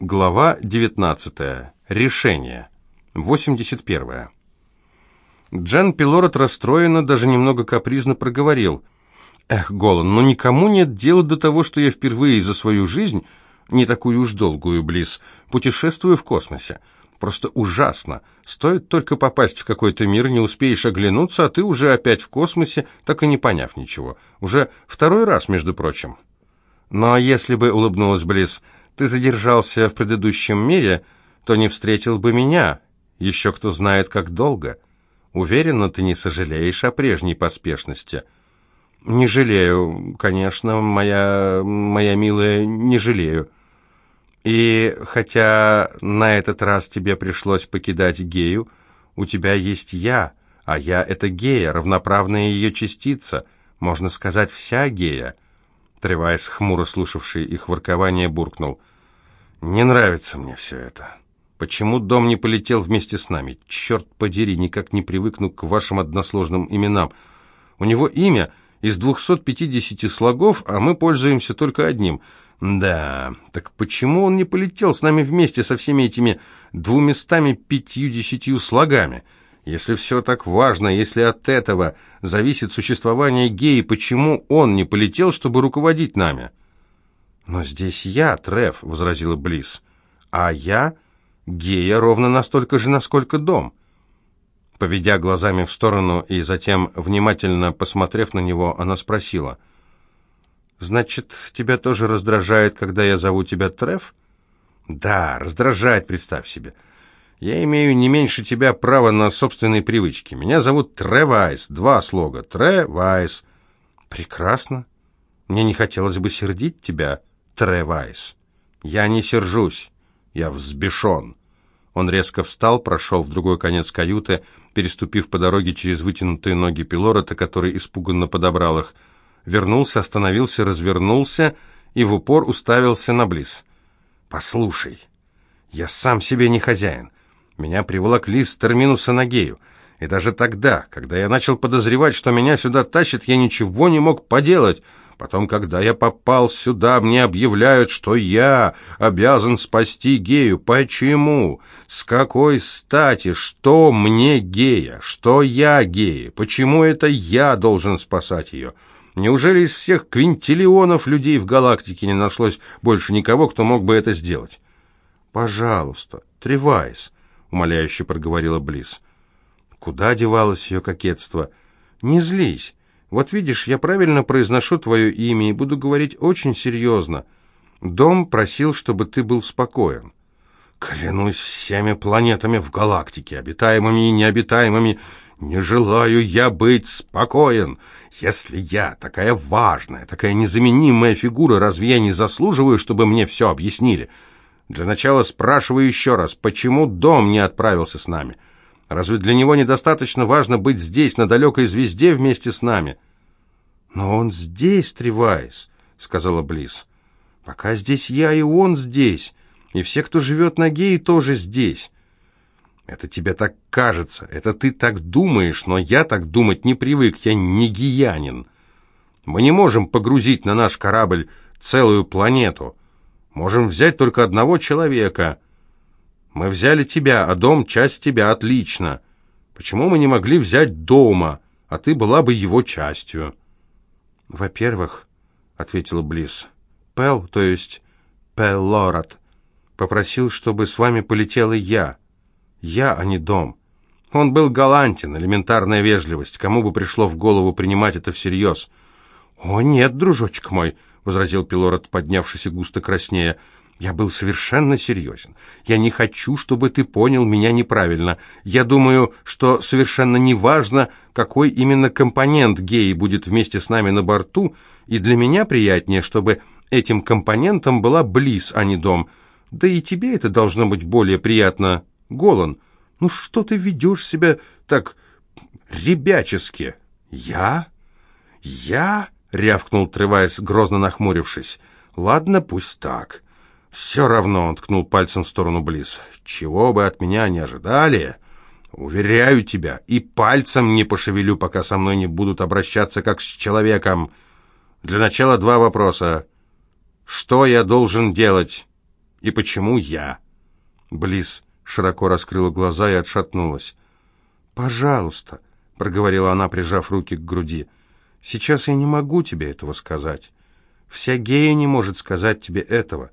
Глава 19. Решение. 81. Джан Пилорет расстроенно, даже немного капризно проговорил. «Эх, Голан, но никому нет дела до того, что я впервые за свою жизнь, не такую уж долгую, Близ, путешествую в космосе. Просто ужасно. Стоит только попасть в какой-то мир, не успеешь оглянуться, а ты уже опять в космосе, так и не поняв ничего. Уже второй раз, между прочим». «Но если бы, — улыбнулась Близ, — ты задержался в предыдущем мире, то не встретил бы меня. Еще кто знает, как долго. Уверена, ты не сожалеешь о прежней поспешности. Не жалею, конечно, моя, моя милая, не жалею. И хотя на этот раз тебе пришлось покидать гею, у тебя есть я, а я — это гея, равноправная ее частица, можно сказать, вся гея. Тревайс, хмуро слушавший их воркование, буркнул. «Не нравится мне все это. Почему дом не полетел вместе с нами? Черт подери, никак не привыкну к вашим односложным именам. У него имя из 250 слогов, а мы пользуемся только одним. Да, так почему он не полетел с нами вместе со всеми этими двуместами пятьюдесятью слогами?» Если все так важно, если от этого зависит существование геи, почему он не полетел, чтобы руководить нами?» «Но здесь я, Треф», — возразила Близ, — «а я гея ровно настолько же, насколько дом». Поведя глазами в сторону и затем, внимательно посмотрев на него, она спросила, «Значит, тебя тоже раздражает, когда я зову тебя Треф?» «Да, раздражает, представь себе». Я имею не меньше тебя право на собственные привычки. Меня зовут Тревайс, два слога. Тревайс. Прекрасно. Мне не хотелось бы сердить тебя, Тревайс. Я не сержусь. Я взбешен. Он резко встал, прошел в другой конец каюты, переступив по дороге через вытянутые ноги Пилорота, который испуганно подобрал их. Вернулся, остановился, развернулся и в упор уставился на Близ. «Послушай, я сам себе не хозяин. Меня приволокли с терминуса на гею. И даже тогда, когда я начал подозревать, что меня сюда тащат, я ничего не мог поделать. Потом, когда я попал сюда, мне объявляют, что я обязан спасти гею. Почему? С какой стати? Что мне гея? Что я гея? Почему это я должен спасать ее? Неужели из всех квинтиллионов людей в галактике не нашлось больше никого, кто мог бы это сделать? Пожалуйста, Тревайс, — умоляюще проговорила Близ. Куда девалось ее кокетство? Не злись. Вот видишь, я правильно произношу твое имя и буду говорить очень серьезно. Дом просил, чтобы ты был спокоен. Клянусь всеми планетами в галактике, обитаемыми и необитаемыми, не желаю я быть спокоен. Если я такая важная, такая незаменимая фигура, разве я не заслуживаю, чтобы мне все объяснили?» Для начала спрашиваю еще раз, почему дом не отправился с нами? Разве для него недостаточно важно быть здесь, на далекой звезде, вместе с нами? Но он здесь, Тревайс, сказала Близ. Пока здесь я, и он здесь. И все, кто живет на Гее, тоже здесь. Это тебе так кажется, это ты так думаешь, но я так думать не привык, я не гиянин. Мы не можем погрузить на наш корабль целую планету. Можем взять только одного человека. Мы взяли тебя, а дом — часть тебя, отлично. Почему мы не могли взять дома, а ты была бы его частью?» «Во-первых, — ответила Близ, — Пел, то есть Пел Лорат, попросил, чтобы с вами полетела я. Я, а не дом. Он был галантен, элементарная вежливость. Кому бы пришло в голову принимать это всерьез?» «О, нет, дружочек мой!» возразил Пилород, поднявшись и густо краснея. «Я был совершенно серьезен. Я не хочу, чтобы ты понял меня неправильно. Я думаю, что совершенно неважно, какой именно компонент геи будет вместе с нами на борту, и для меня приятнее, чтобы этим компонентом была Близ, а не дом. Да и тебе это должно быть более приятно, Голан. Ну что ты ведешь себя так ребячески? Я? Я?» — рявкнул Тревайс, грозно нахмурившись. «Ладно, пусть так. Все равно», — он ткнул пальцем в сторону Близ. «Чего бы от меня не ожидали, уверяю тебя, и пальцем не пошевелю, пока со мной не будут обращаться как с человеком. Для начала два вопроса. Что я должен делать? И почему я?» Близ широко раскрыла глаза и отшатнулась. «Пожалуйста», — проговорила она, прижав руки к груди, — «сейчас я не могу тебе этого сказать. Вся гея не может сказать тебе этого.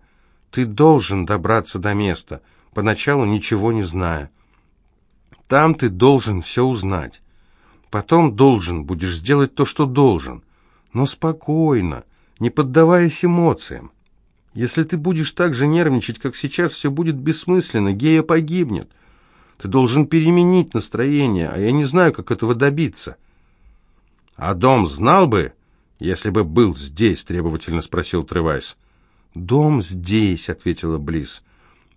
Ты должен добраться до места, поначалу ничего не зная. Там ты должен все узнать. Потом должен будешь сделать то, что должен. Но спокойно, не поддаваясь эмоциям. Если ты будешь так же нервничать, как сейчас, все будет бессмысленно, гея погибнет. Ты должен переменить настроение, а я не знаю, как этого добиться. А дом знал бы, если бы был здесь, требовательно спросил Тревайс. Дом здесь, ответила Близ.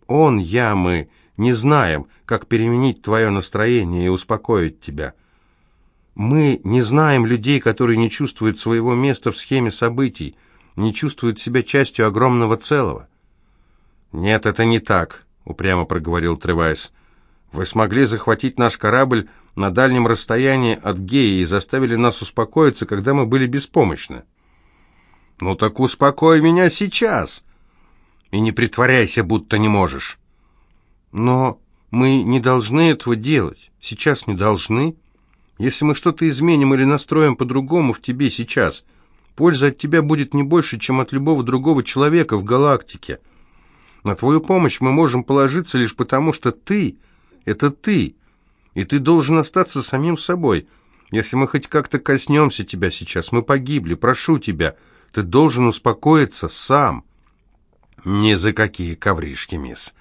Он, я, мы не знаем, как переменить твое настроение и успокоить тебя. Мы не знаем людей, которые не чувствуют своего места в схеме событий, не чувствуют себя частью огромного целого. «Нет, это не так», — упрямо проговорил Тревайс. «Вы смогли захватить наш корабль на дальнем расстоянии от Геи и заставили нас успокоиться, когда мы были беспомощны». «Ну так успокой меня сейчас!» «И не притворяйся, будто не можешь». «Но мы не должны этого делать. Сейчас не должны. Если мы что-то изменим или настроим по-другому в тебе сейчас...» Польза от тебя будет не больше, чем от любого другого человека в галактике. На твою помощь мы можем положиться лишь потому, что ты — это ты, и ты должен остаться самим собой. Если мы хоть как-то коснемся тебя сейчас, мы погибли, прошу тебя, ты должен успокоиться сам». «Ни за какие ковришки, мисс,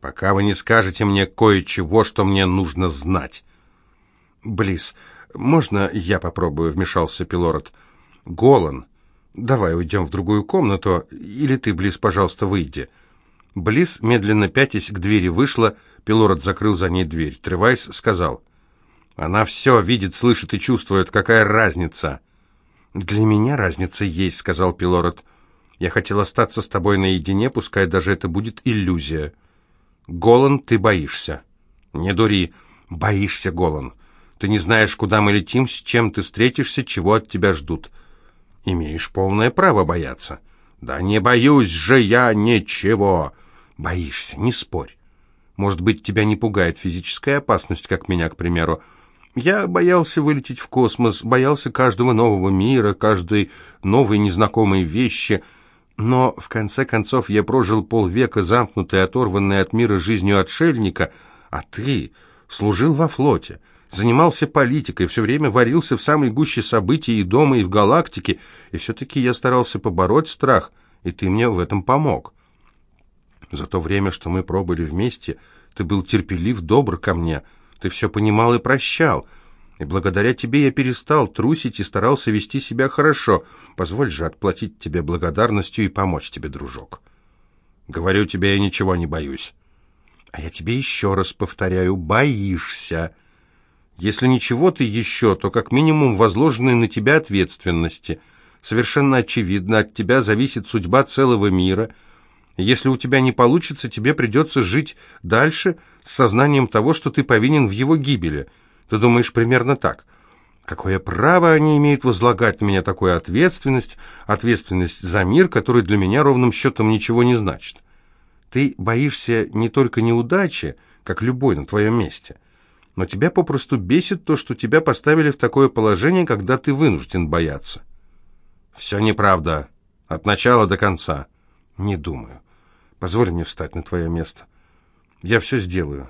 пока вы не скажете мне кое-чего, что мне нужно знать». «Близ, можно я попробую?» — вмешался Пилород. — Голан, давай уйдем в другую комнату, или ты, Близ, пожалуйста, выйди». Близ, медленно пятясь к двери, вышла, Пилород закрыл за ней дверь. Тревайс сказал, «Она все видит, слышит и чувствует. Какая разница?» «Для меня разница есть», — сказал Пилород. «Я хотел остаться с тобой наедине, пускай даже это будет иллюзия». «Голан, ты боишься». «Не дури. Боишься, Голан. Ты не знаешь, куда мы летим, с чем ты встретишься, чего от тебя ждут. Имеешь полное право бояться. Да не боюсь же я ничего. Боишься, не спорь. Может быть, тебя не пугает физическая опасность, как меня, к примеру. Я боялся вылететь в космос, боялся каждого нового мира, каждой новой незнакомой вещи. Но, в конце концов, я прожил полвека замкнутый, оторванный от мира жизнью отшельника, а ты служил во флоте занимался политикой, все время варился в самой гуще событий и дома, и в галактике, и все-таки я старался побороть страх, и ты мне в этом помог. За то время, что мы пробыли вместе, ты был терпелив, добр ко мне, ты все понимал и прощал, и благодаря тебе я перестал трусить и старался вести себя хорошо. Позволь же отплатить тебе благодарностью и помочь тебе, дружок. Говорю тебе, я ничего не боюсь. А я тебе еще раз повторяю, боишься. Если ничего ты еще, то как минимум возложенные на тебя ответственности. Совершенно очевидно, от тебя зависит судьба целого мира. Если у тебя не получится, тебе придется жить дальше с сознанием того, что ты повинен в его гибели. Ты думаешь примерно так. Какое право они имеют возлагать на меня такую ответственность, ответственность за мир, который для меня ровным счетом ничего не значит? Ты боишься не только неудачи, как любой на твоем месте – но тебя попросту бесит то, что тебя поставили в такое положение, когда ты вынужден бояться. Все неправда. От начала до конца. Не думаю. Позволь мне встать на твое место. Я все сделаю.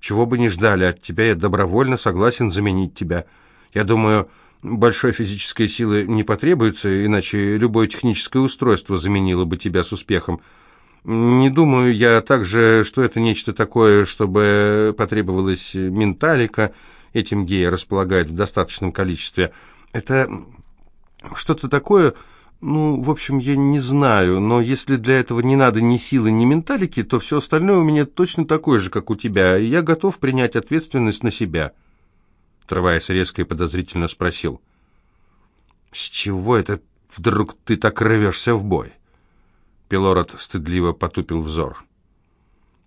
Чего бы ни ждали от тебя, я добровольно согласен заменить тебя. Я думаю, большой физической силы не потребуется, иначе любое техническое устройство заменило бы тебя с успехом. Не думаю я также, что это нечто такое, чтобы потребовалась менталика. Этим геи располагают в достаточном количестве. Это что-то такое, ну, в общем, я не знаю, но если для этого не надо ни силы, ни менталики, то все остальное у меня точно такое же, как у тебя, и я готов принять ответственность на себя. Трываясь резко и подозрительно спросил. «С чего это вдруг ты так рвешься в бой?» Пилород стыдливо потупил взор.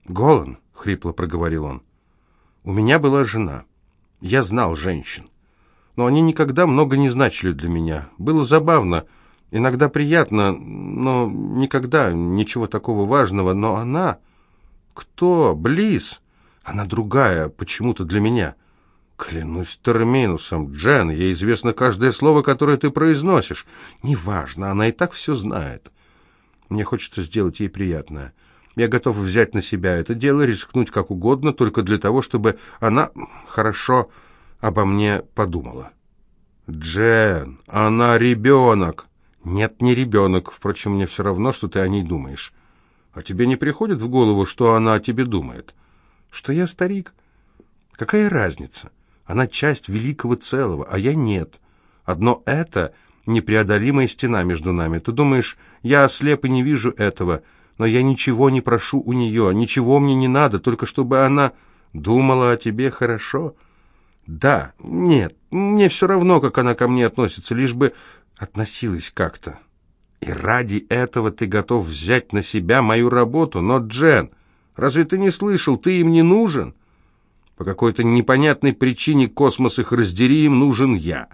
«Голан», — хрипло проговорил он, — «у меня была жена. Я знал женщин. Но они никогда много не значили для меня. Было забавно. Иногда приятно, но никогда ничего такого важного. Но она... Кто? Близ? Она другая, почему-то для меня. Клянусь терминусом, Джен, ей известно каждое слово, которое ты произносишь. Неважно, она и так все знает. Мне хочется сделать ей приятное. Я готов взять на себя это дело, рискнуть как угодно, только для того, чтобы она хорошо обо мне подумала. Джен, она ребенок. Нет, не ребенок. Впрочем, мне все равно, что ты о ней думаешь. А тебе не приходит в голову, что она о тебе думает? Что я старик? Какая разница? Она часть великого целого, а я нет. Одно это непреодолимая стена между нами. Ты думаешь, я ослеп и не вижу этого, но я ничего не прошу у нее, ничего мне не надо, только чтобы она думала о тебе хорошо. Да, нет, мне все равно, как она ко мне относится, лишь бы относилась как-то. И ради этого ты готов взять на себя мою работу. Но, Джен, разве ты не слышал, ты им не нужен? По какой-то непонятной причине космос их раздери, им нужен я.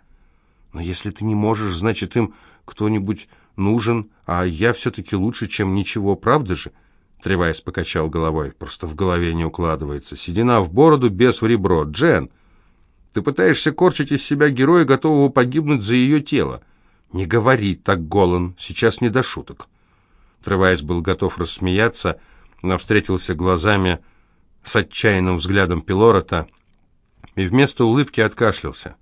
Но если ты не можешь, значит, им кто-нибудь нужен, а я все-таки лучше, чем ничего, правда же?» Тревайс покачал головой. «Просто в голове не укладывается. Седина в бороду, без в ребро. Джен, ты пытаешься корчить из себя героя, готового погибнуть за ее тело. «Не говори так, Голан, сейчас не до шуток». Тревайс был готов рассмеяться, но встретился глазами с отчаянным взглядом Пилорота и вместо улыбки откашлялся.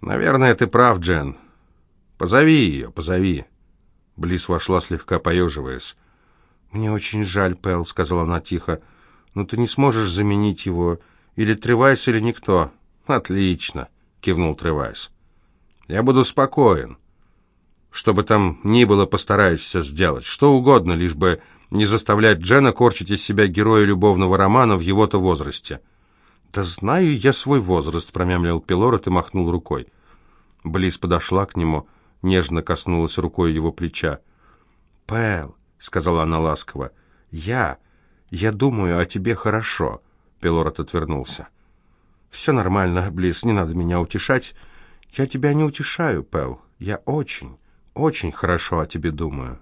«Наверное, ты прав, Джен. Позови ее, позови». Близ вошла, слегка поеживаясь. «Мне очень жаль, Пэл», — сказала она тихо, — «но ты не сможешь заменить его. Или Тревайс, или никто». «Отлично», — кивнул Тревайс. Я буду спокоен. Что бы там ни было, постараюсь все сделать. Что угодно, лишь бы не заставлять Джена корчить из себя героя любовного романа в его-то возрасте. «Да знаю я свой возраст», — промямлил Пилорет и махнул рукой. Близ подошла к нему, нежно коснулась рукой его плеча. «Пэл», — сказала она ласково, — «я, я думаю о тебе хорошо», — Пилорет отвернулся. «Все нормально, Близ, не надо меня утешать». «Я тебя не утешаю, Пэл. Я очень, очень хорошо о тебе думаю.